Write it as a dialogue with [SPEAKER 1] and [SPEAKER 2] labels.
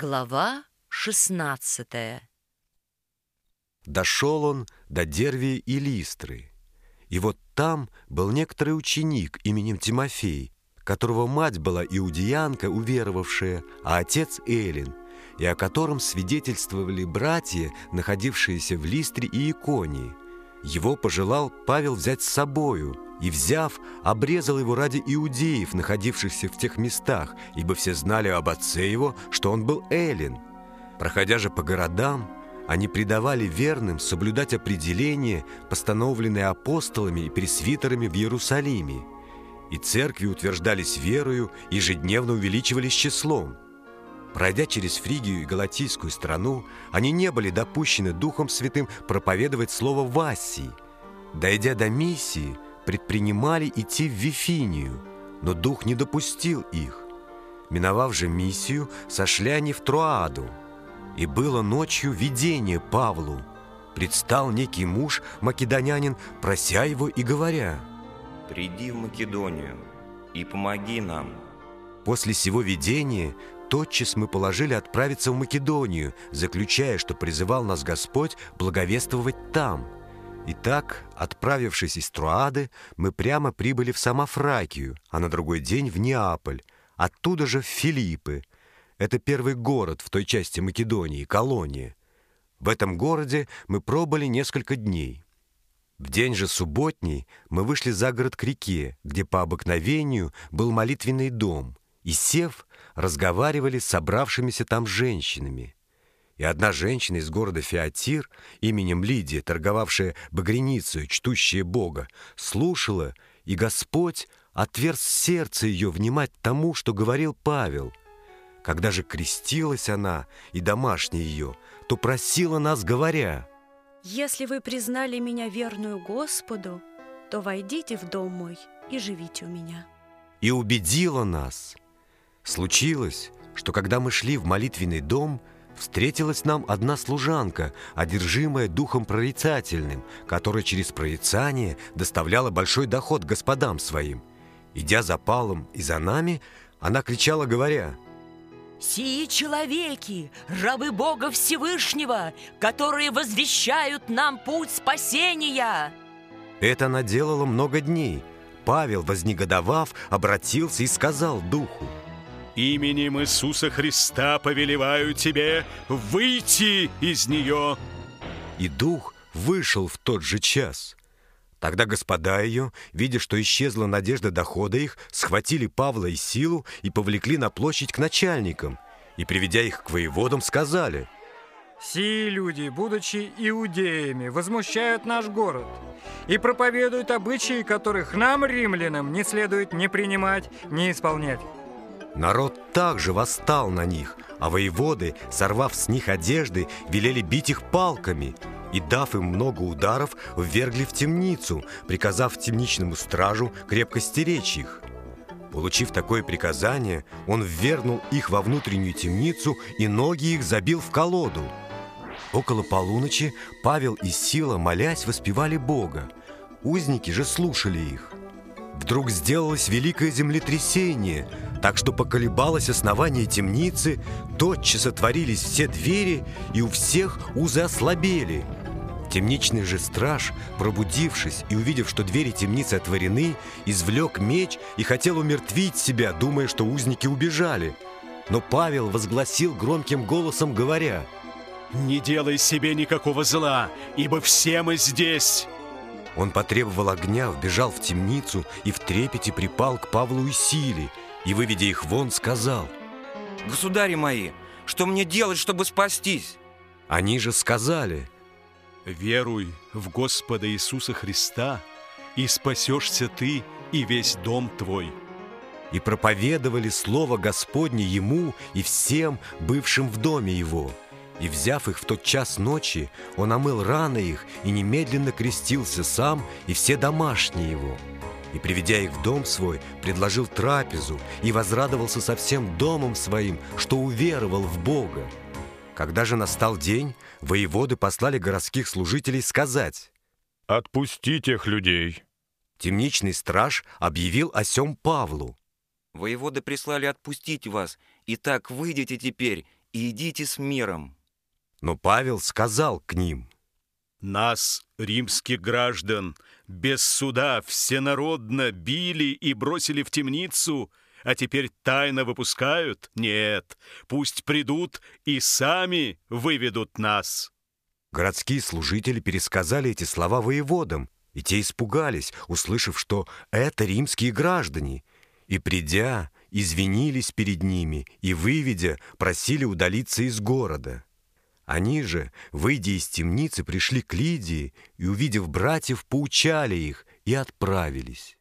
[SPEAKER 1] Глава 16
[SPEAKER 2] Дошел он до Дервии и Листры. И вот там был некоторый ученик именем Тимофей, которого мать была иудеянка, уверовавшая, а отец Эллин, и о котором свидетельствовали братья, находившиеся в Листре и Иконии. Его пожелал Павел взять с собою – и, взяв, обрезал его ради иудеев, находившихся в тех местах, ибо все знали об отце его, что он был Эллин. Проходя же по городам, они предавали верным соблюдать определения, постановленные апостолами и пресвитерами в Иерусалиме. И церкви утверждались верою, ежедневно увеличивались числом. Пройдя через Фригию и Галатийскую страну, они не были допущены Духом Святым проповедовать слово в Ассии. Дойдя до миссии – предпринимали идти в Вифинию, но дух не допустил их. Миновав же миссию, сошли они в Троаду. И было ночью видение Павлу. Предстал некий муж, македонянин, прося его и говоря,
[SPEAKER 3] «Приди в Македонию и помоги нам».
[SPEAKER 2] После сего видения тотчас мы положили отправиться в Македонию, заключая, что призывал нас Господь благовествовать там – Итак, отправившись из Труады, мы прямо прибыли в Самофракию, а на другой день в Неаполь, оттуда же в Филиппы. Это первый город в той части Македонии, колония. В этом городе мы пробыли несколько дней. В день же субботний мы вышли за город к реке, где по обыкновению был молитвенный дом, и, сев, разговаривали с собравшимися там женщинами – и одна женщина из города Феатир, именем Лидия, торговавшая багреницей, чтущая Бога, слушала, и Господь отверз сердце ее внимать тому, что говорил Павел. Когда же крестилась она и домашняя ее, то просила нас, говоря,
[SPEAKER 4] «Если вы признали меня верную Господу, то войдите в дом мой и живите у меня».
[SPEAKER 2] И убедила нас. Случилось, что когда мы шли в молитвенный дом – встретилась нам одна служанка, одержимая духом прорицательным, которая через прорицание доставляла большой доход господам своим. Идя за Палом и за нами, она кричала, говоря,
[SPEAKER 1] «Сии человеки, рабы Бога Всевышнего, которые возвещают нам путь спасения!»
[SPEAKER 2] Это она делала много дней. Павел, вознегодовав, обратился и сказал духу,
[SPEAKER 5] Именем Иисуса Христа повелеваю тебе выйти из нее!»
[SPEAKER 2] И дух вышел в тот же час. Тогда господа ее, видя, что исчезла надежда дохода их, схватили Павла и Силу и повлекли на площадь к начальникам, и, приведя их к воеводам, сказали —
[SPEAKER 6] Сии люди, будучи иудеями, возмущают наш город и проповедуют обычаи, которых нам, римлянам, не следует ни принимать, ни исполнять.
[SPEAKER 2] Народ также восстал на них, а воеводы, сорвав с них одежды, велели бить их палками и, дав им много ударов, ввергли в темницу, приказав темничному стражу крепко стеречь их. Получив такое приказание, он ввергнул их во внутреннюю темницу и ноги их забил в колоду. Около полуночи Павел и Сила, молясь, воспевали Бога. Узники же слушали их. Вдруг сделалось великое землетрясение – так что поколебалось основание темницы, тотчас отворились все двери, и у всех узы ослабели. Темничный же страж, пробудившись и увидев, что двери темницы отворены, извлек меч и хотел умертвить себя, думая, что узники убежали. Но Павел возгласил громким голосом, говоря,
[SPEAKER 5] «Не делай себе никакого зла, ибо все мы здесь!»
[SPEAKER 2] Он потребовал огня, вбежал в темницу и в трепете припал к Павлу и Силе, и, выведя их вон, сказал,
[SPEAKER 3] «Государи мои, что мне делать, чтобы спастись?»
[SPEAKER 2] Они же сказали,
[SPEAKER 5] «Веруй в Господа Иисуса Христа, и спасешься ты и весь дом твой».
[SPEAKER 2] И проповедовали Слово Господне ему и всем, бывшим в доме его. И, взяв их в тот час ночи, он омыл раны их и немедленно крестился сам и все домашние его и, приведя их в дом свой, предложил трапезу и возрадовался со всем домом своим, что уверовал в Бога. Когда же настал день, воеводы послали городских служителей сказать
[SPEAKER 7] «Отпусти тех людей».
[SPEAKER 2] Темничный страж объявил о сем Павлу.
[SPEAKER 3] «Воеводы прислали отпустить вас, и так выйдите теперь и идите с миром.
[SPEAKER 2] Но Павел сказал к ним,
[SPEAKER 5] Нас, римских граждан, без суда всенародно били и бросили в темницу, а теперь тайно выпускают? Нет, пусть придут и сами выведут нас.
[SPEAKER 2] Городские служители пересказали эти слова воеводам, и те испугались, услышав, что это римские граждане, и, придя, извинились перед ними и, выведя, просили удалиться из города. Они же, выйдя из темницы, пришли к Лидии и, увидев братьев, поучали их и отправились.